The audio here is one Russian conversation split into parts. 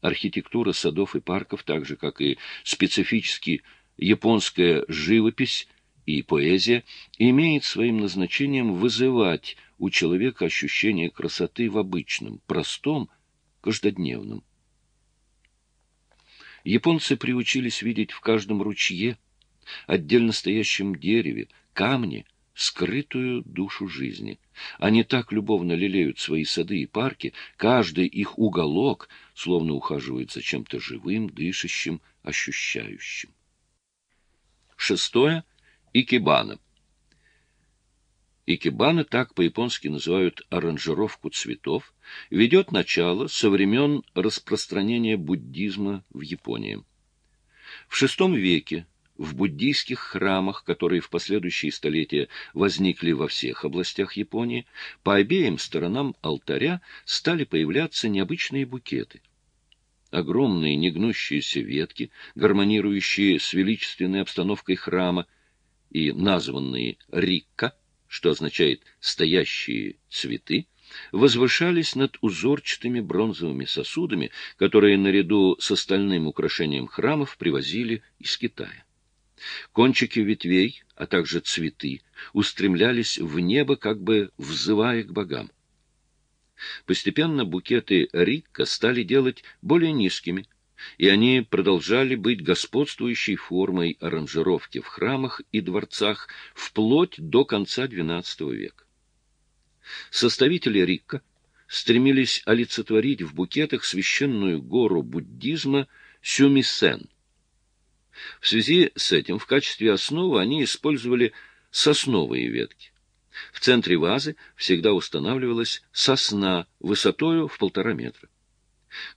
Архитектура садов и парков, так же, как и специфически японская живопись и поэзия, имеет своим назначением вызывать у человека ощущение красоты в обычном, простом, каждодневном. Японцы приучились видеть в каждом ручье, отдельно стоящем дереве, камне, скрытую душу жизни. Они так любовно лелеют свои сады и парки, каждый их уголок словно ухаживает за чем-то живым, дышащим, ощущающим. Шестое — икебана. Икебана, так по-японски называют аранжировку цветов, ведет начало со времен распространения буддизма в Японии. В VI веке в буддийских храмах, которые в последующие столетия возникли во всех областях Японии, по обеим сторонам алтаря стали появляться необычные букеты. Огромные негнущиеся ветки, гармонирующие с величественной обстановкой храма, и названные рикка, что означает «стоящие цветы», возвышались над узорчатыми бронзовыми сосудами, которые наряду с остальным украшением храмов привозили из Китая. Кончики ветвей, а также цветы, устремлялись в небо, как бы взывая к богам. Постепенно букеты рикка стали делать более низкими, и они продолжали быть господствующей формой аранжировки в храмах и дворцах вплоть до конца XII века. Составители рикка стремились олицетворить в букетах священную гору буддизма Сюмисен. В связи с этим в качестве основы они использовали сосновые ветки. В центре вазы всегда устанавливалась сосна высотою в полтора метра.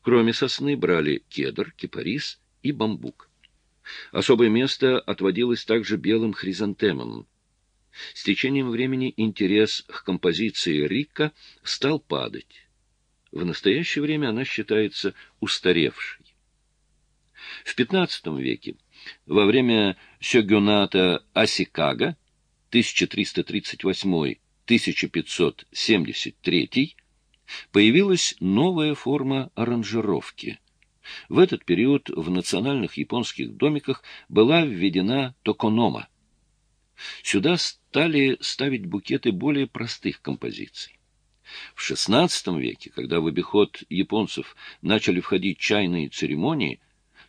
Кроме сосны брали кедр, кипарис и бамбук. Особое место отводилось также белым хризантемам. С течением времени интерес к композиции Рикка стал падать. В настоящее время она считается устаревшей. В XV веке, во время сёгюната Асикага, 1338-1573, появилась новая форма аранжировки. В этот период в национальных японских домиках была введена токонома. Сюда стали ставить букеты более простых композиций. В XVI веке, когда в обиход японцев начали входить чайные церемонии,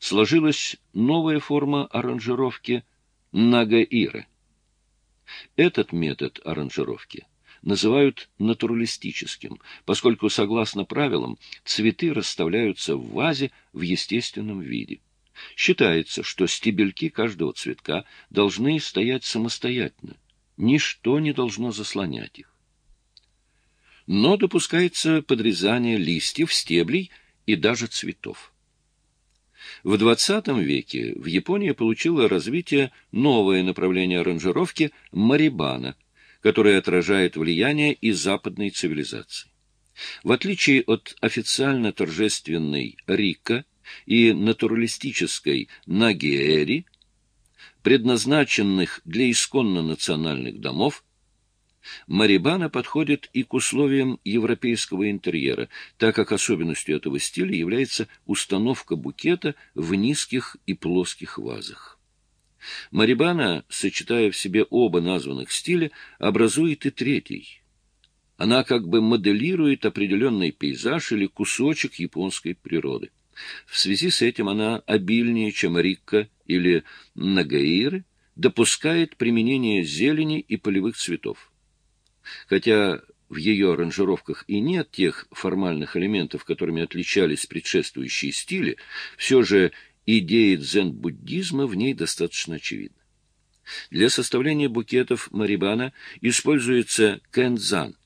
сложилась новая форма аранжировки нагаира. Этот метод аранжировки называют натуралистическим, поскольку, согласно правилам, цветы расставляются в вазе в естественном виде. Считается, что стебельки каждого цветка должны стоять самостоятельно, ничто не должно заслонять их. Но допускается подрезание листьев, стеблей и даже цветов. В XX веке в Японии получило развитие новое направление аранжировки – марибана, которое отражает влияние и западной цивилизации. В отличие от официально торжественной Рика и натуралистической Нагиэри, предназначенных для исконно национальных домов, Марибана подходит и к условиям европейского интерьера, так как особенностью этого стиля является установка букета в низких и плоских вазах. Марибана, сочетая в себе оба названных стиля, образует и третий. Она как бы моделирует определенный пейзаж или кусочек японской природы. В связи с этим она обильнее, чем Рикка или Нагаиры, допускает применение зелени и полевых цветов. Хотя в ее аранжировках и нет тех формальных элементов, которыми отличались предшествующие стили, все же идеи дзен-буддизма в ней достаточно очевидны. Для составления букетов марибана используется кэнзан.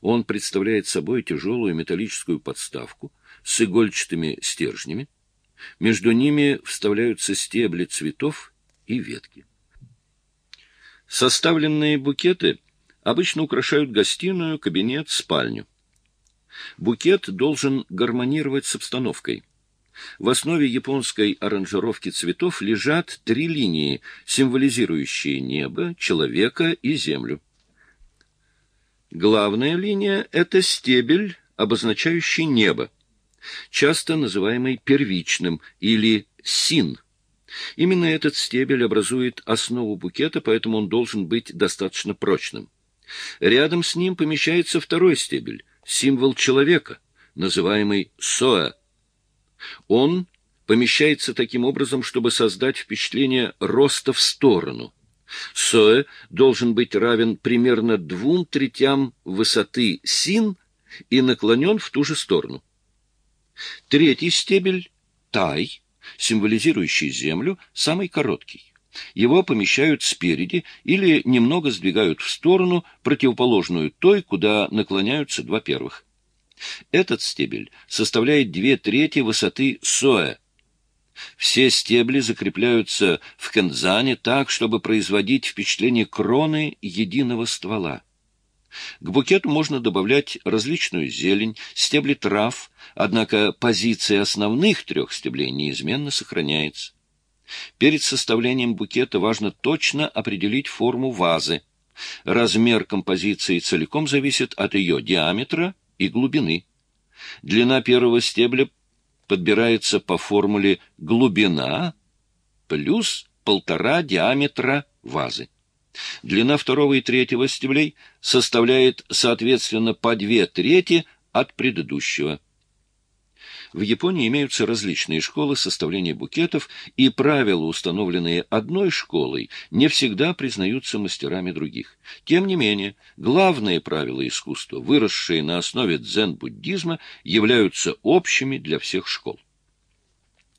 Он представляет собой тяжелую металлическую подставку с игольчатыми стержнями. Между ними вставляются стебли цветов и ветки. Составленные букеты обычно украшают гостиную, кабинет, спальню. Букет должен гармонировать с обстановкой. В основе японской аранжировки цветов лежат три линии, символизирующие небо, человека и землю. Главная линия — это стебель, обозначающий небо. часто называемый первичным или син. Именно этот стебель образует основу букета, поэтому он должен быть достаточно прочным. Рядом с ним помещается второй стебель, символ человека, называемый соа. Он помещается таким образом, чтобы создать впечатление роста в сторону. Соэ должен быть равен примерно двум третям высоты син и наклонен в ту же сторону. Третий стебель — тай, символизирующий землю, самый короткий. Его помещают спереди или немного сдвигают в сторону, противоположную той, куда наклоняются два первых. Этот стебель составляет две трети высоты соэ. Все стебли закрепляются в кензане так, чтобы производить впечатление кроны единого ствола. К букету можно добавлять различную зелень, стебли трав, однако позиция основных трех стеблей неизменно сохраняется. Перед составлением букета важно точно определить форму вазы. Размер композиции целиком зависит от ее диаметра и глубины. Длина первого стебля подбирается по формуле глубина плюс полтора диаметра вазы. Длина второго и третьего стеблей составляет, соответственно, по две трети от предыдущего. В Японии имеются различные школы составления букетов, и правила, установленные одной школой, не всегда признаются мастерами других. Тем не менее, главные правила искусства, выросшие на основе дзен-буддизма, являются общими для всех школ.